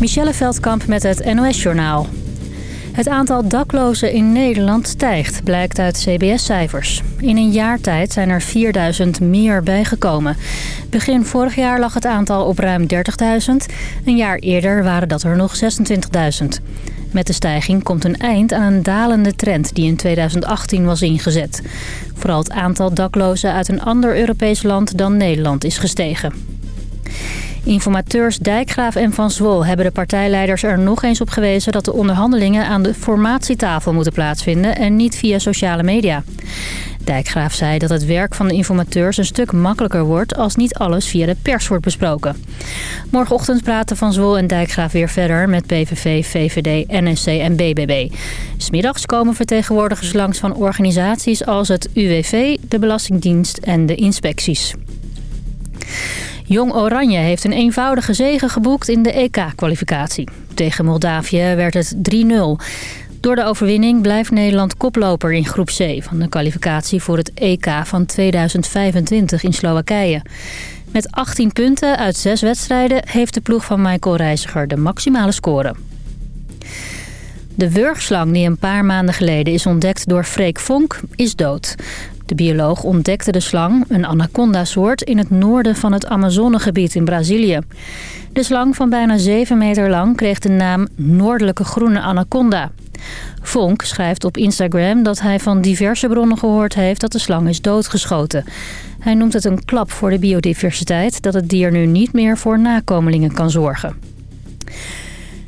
Michelle Veldkamp met het NOS-journaal. Het aantal daklozen in Nederland stijgt, blijkt uit CBS-cijfers. In een jaar tijd zijn er 4000 meer bijgekomen. Begin vorig jaar lag het aantal op ruim 30.000. Een jaar eerder waren dat er nog 26.000. Met de stijging komt een eind aan een dalende trend die in 2018 was ingezet. Vooral het aantal daklozen uit een ander Europees land dan Nederland is gestegen. Informateurs Dijkgraaf en Van Zwol hebben de partijleiders er nog eens op gewezen... dat de onderhandelingen aan de formatietafel moeten plaatsvinden en niet via sociale media. Dijkgraaf zei dat het werk van de informateurs een stuk makkelijker wordt... als niet alles via de pers wordt besproken. Morgenochtend praten Van Zwol en Dijkgraaf weer verder met PVV, VVD, NSC en BBB. Smiddags komen vertegenwoordigers langs van organisaties als het UWV, de Belastingdienst en de inspecties. Jong Oranje heeft een eenvoudige zege geboekt in de EK-kwalificatie. Tegen Moldavië werd het 3-0. Door de overwinning blijft Nederland koploper in groep C... van de kwalificatie voor het EK van 2025 in Slowakije. Met 18 punten uit 6 wedstrijden heeft de ploeg van Michael Reiziger de maximale score. De wurgslang die een paar maanden geleden is ontdekt door Freek Vonk is dood. De bioloog ontdekte de slang, een anaconda-soort, in het noorden van het Amazonegebied in Brazilië. De slang van bijna 7 meter lang kreeg de naam Noordelijke Groene Anaconda. Vonk schrijft op Instagram dat hij van diverse bronnen gehoord heeft dat de slang is doodgeschoten. Hij noemt het een klap voor de biodiversiteit dat het dier nu niet meer voor nakomelingen kan zorgen.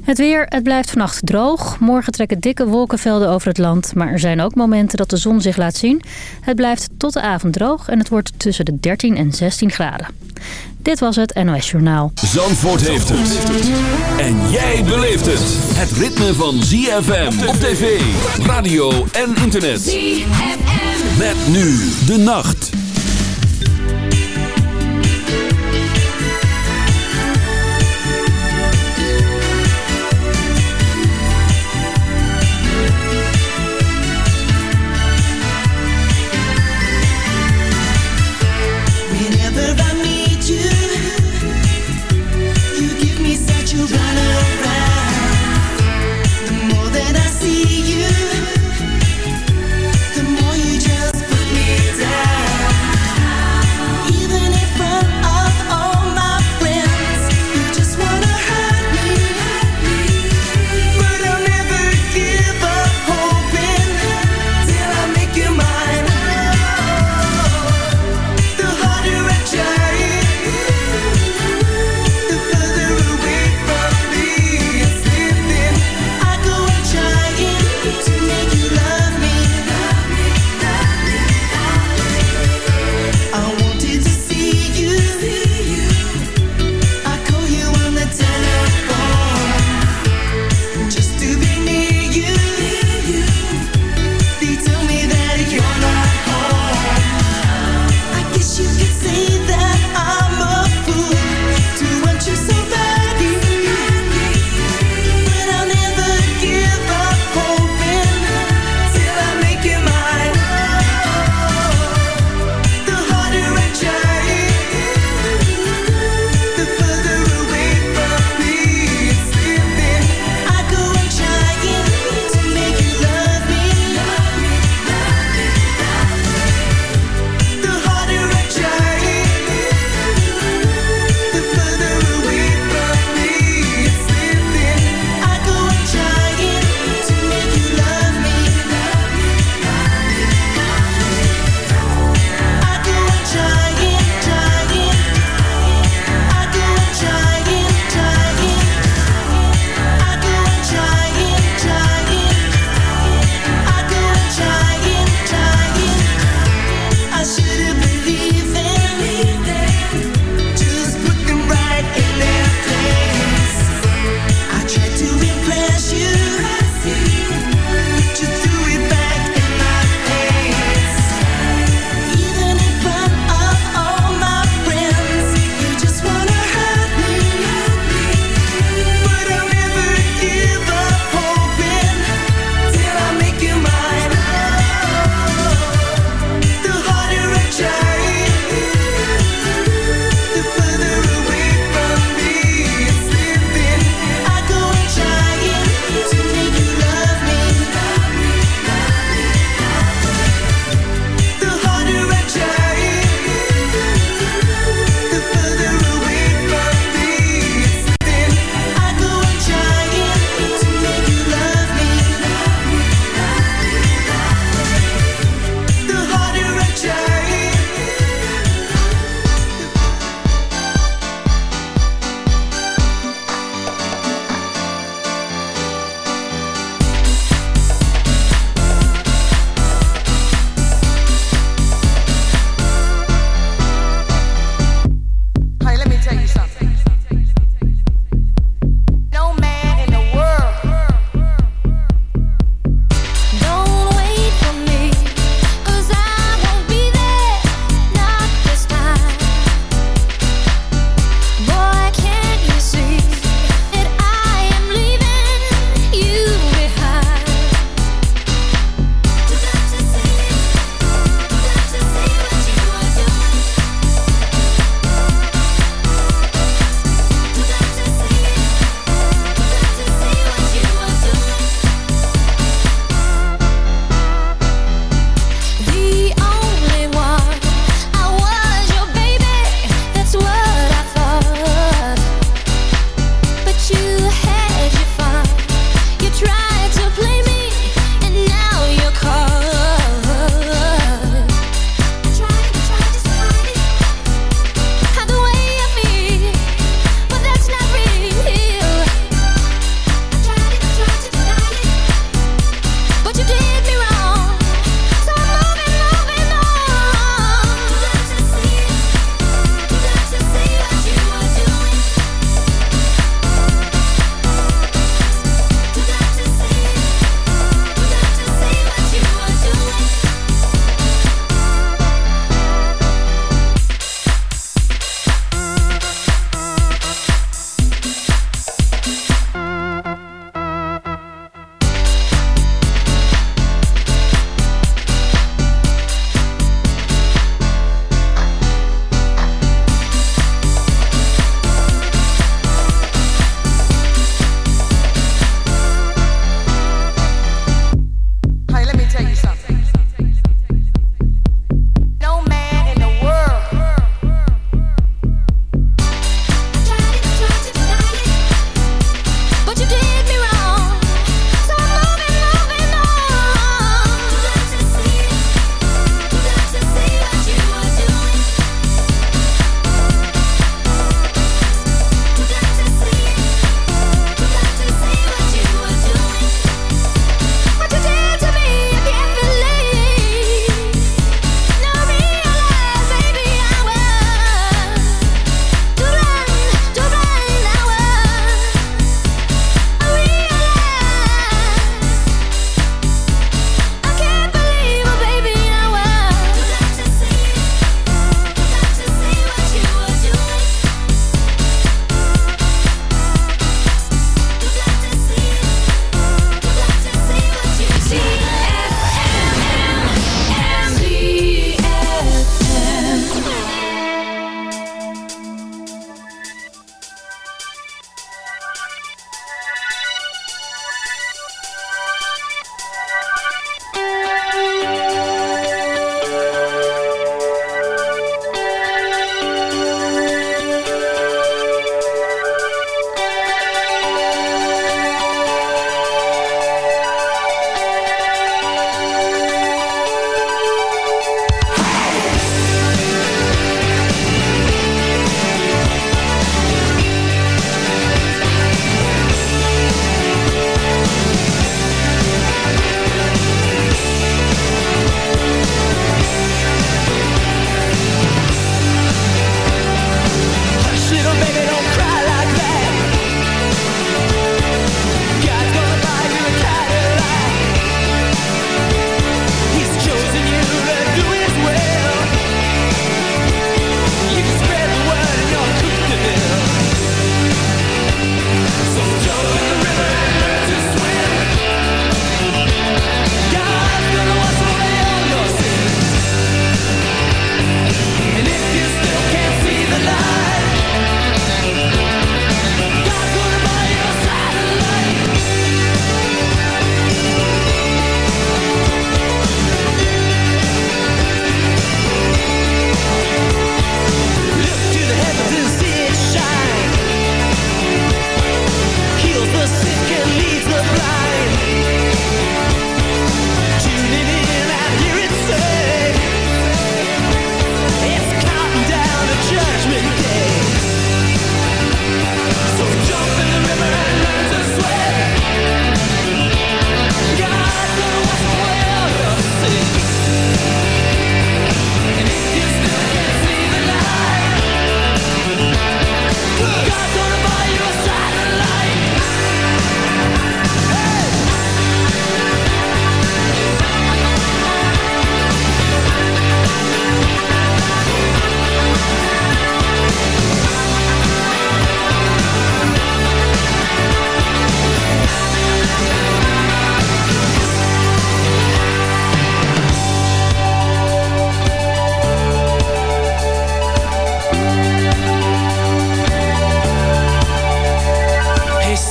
Het weer, het blijft vannacht droog. Morgen trekken dikke wolkenvelden over het land. Maar er zijn ook momenten dat de zon zich laat zien. Het blijft tot de avond droog en het wordt tussen de 13 en 16 graden. Dit was het NOS Journaal. Zandvoort heeft het. En jij beleeft het. Het ritme van ZFM op tv, radio en internet. ZFM. Met nu de nacht.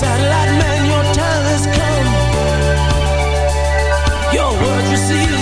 satellite man, your time has come. Your word received.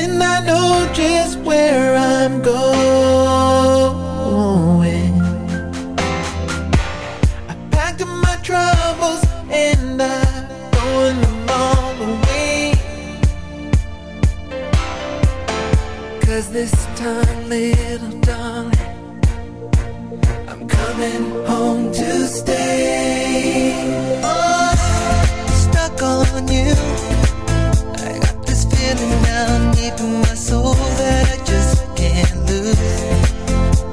and I know just where I'm going. I packed up my troubles and I'm throwing them all away. Cause this time, little darling, I'm coming home to stay. deep in my soul that I just can't lose.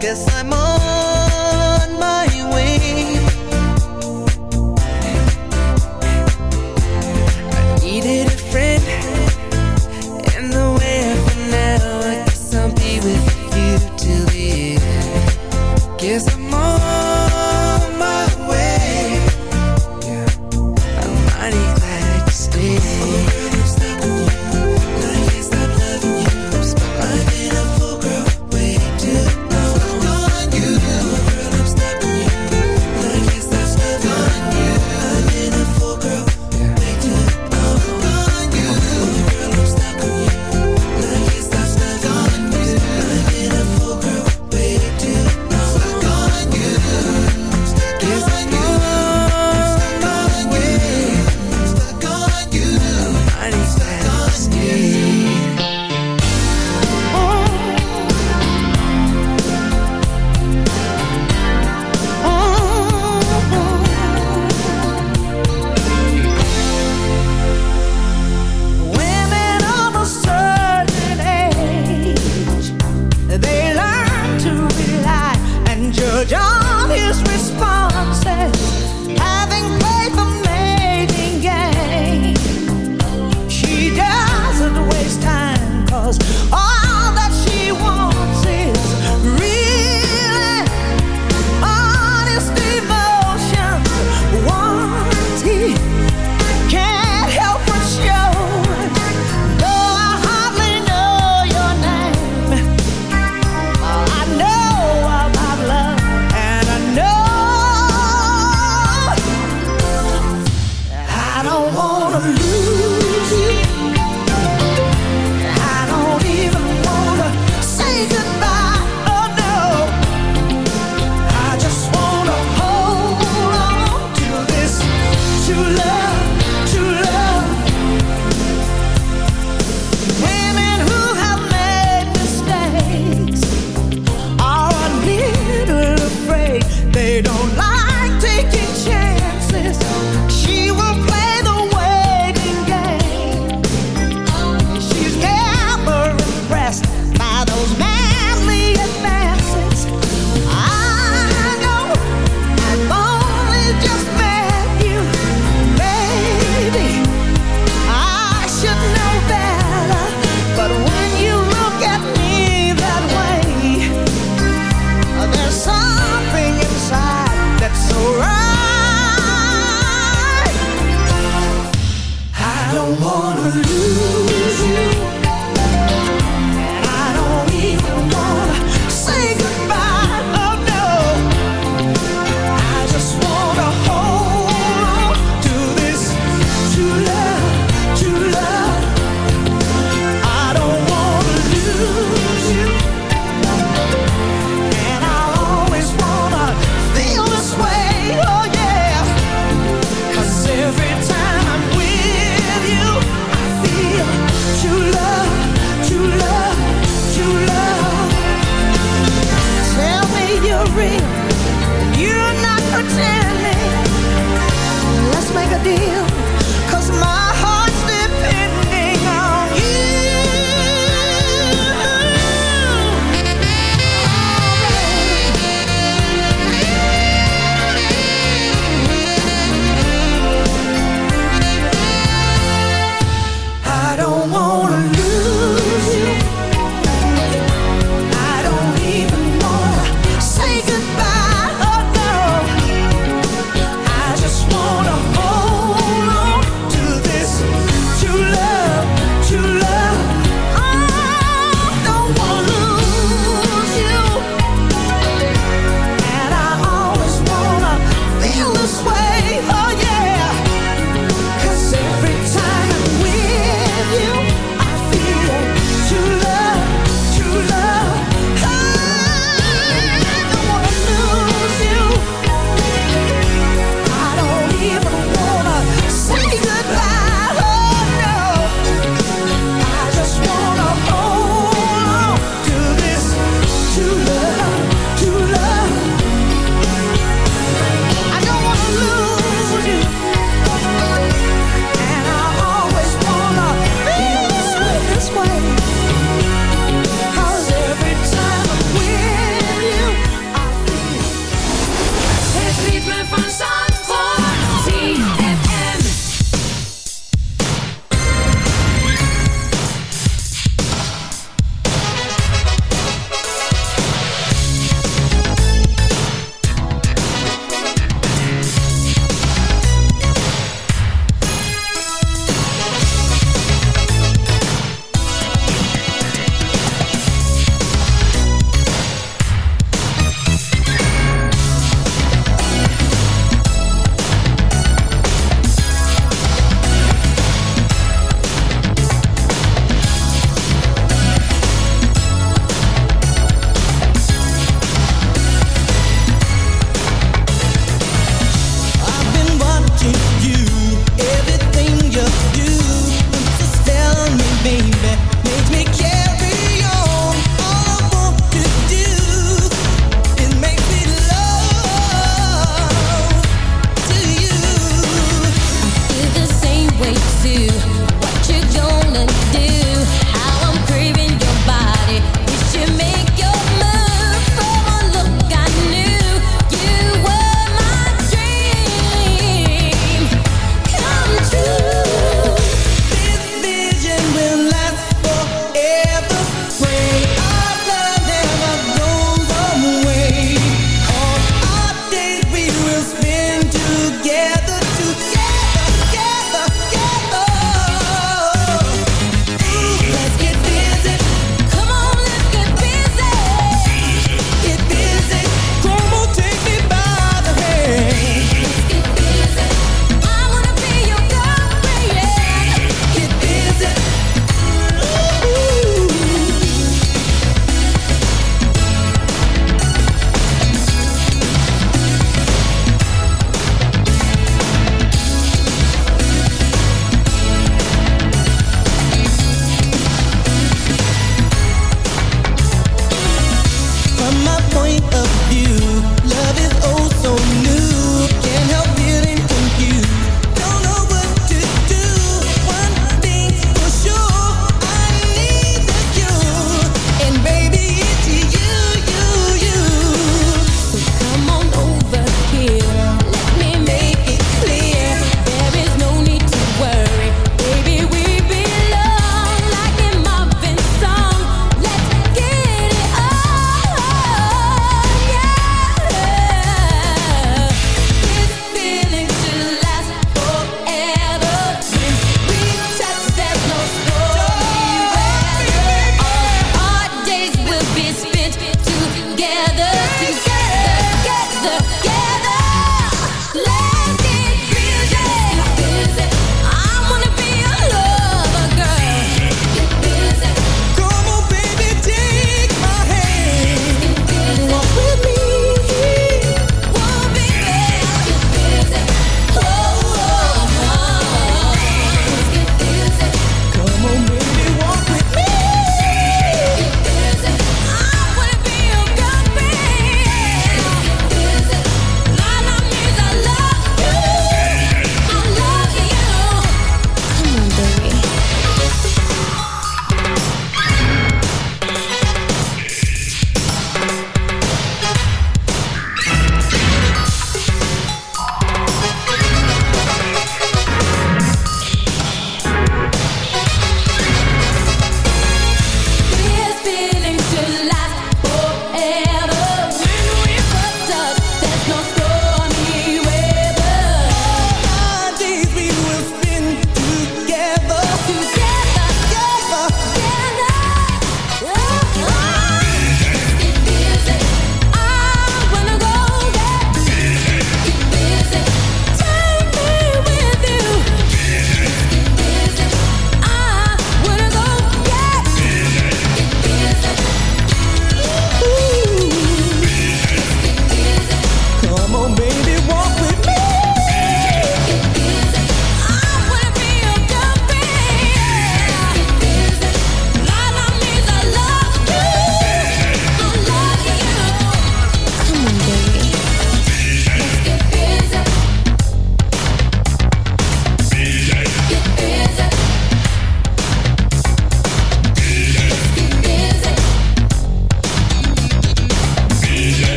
Guess I'm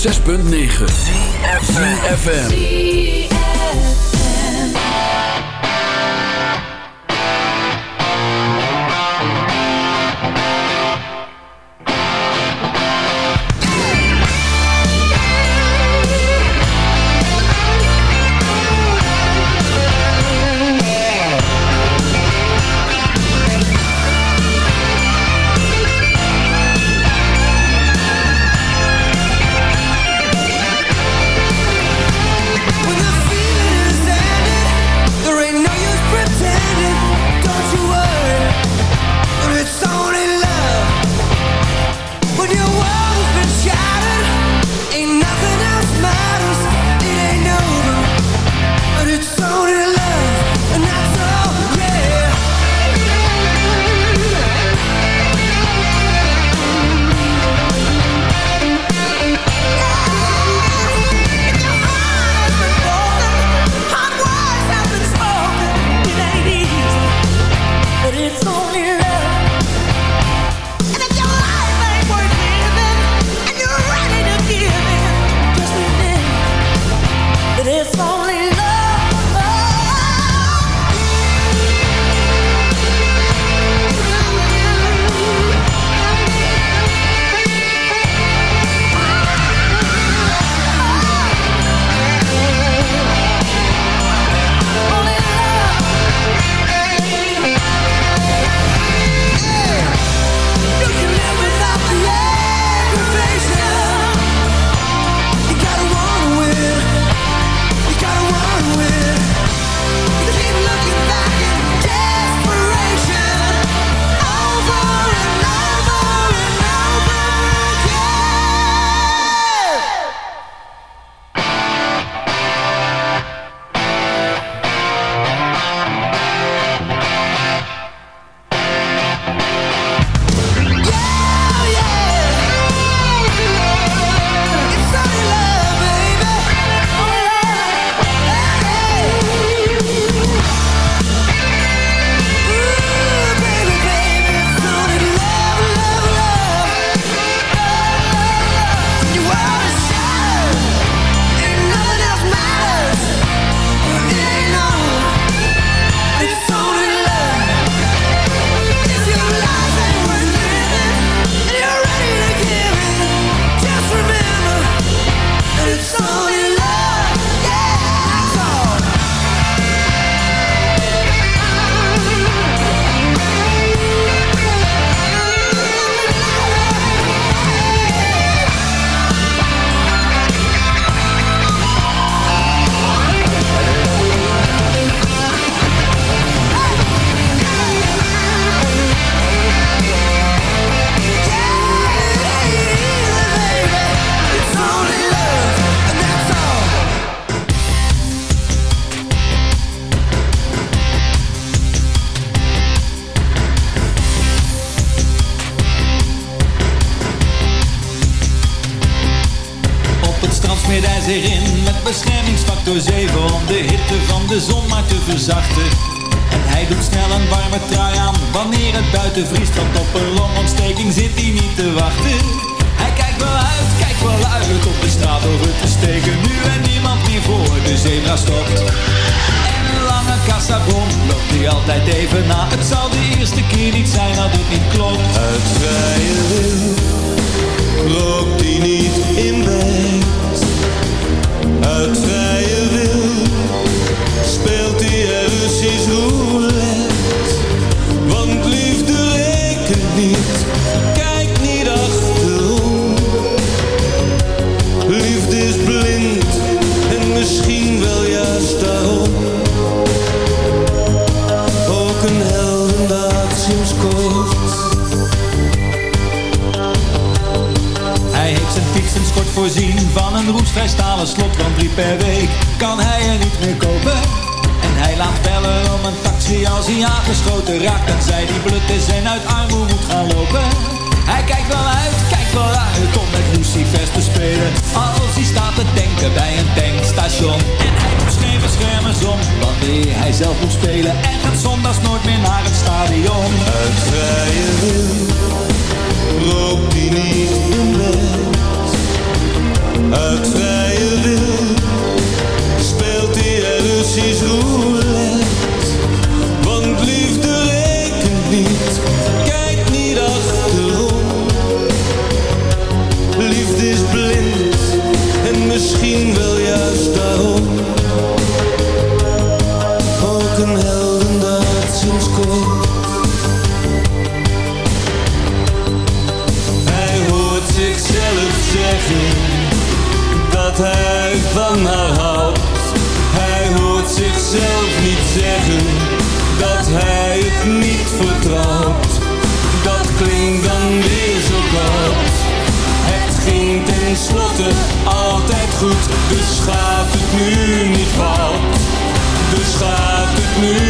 106.9 FM. me.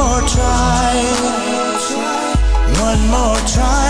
More try? One more try.